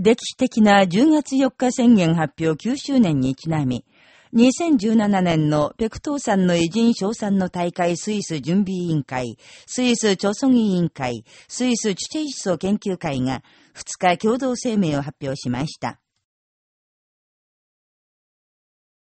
歴史的な10月4日宣言発表9周年にちなみ、2017年のペクトーさんの偉人賞賛の大会スイス準備委員会、スイス著村委員会、スイスチュチェイ思想研究会が2日共同声明を発表しました。